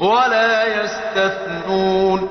ولا يستثنون.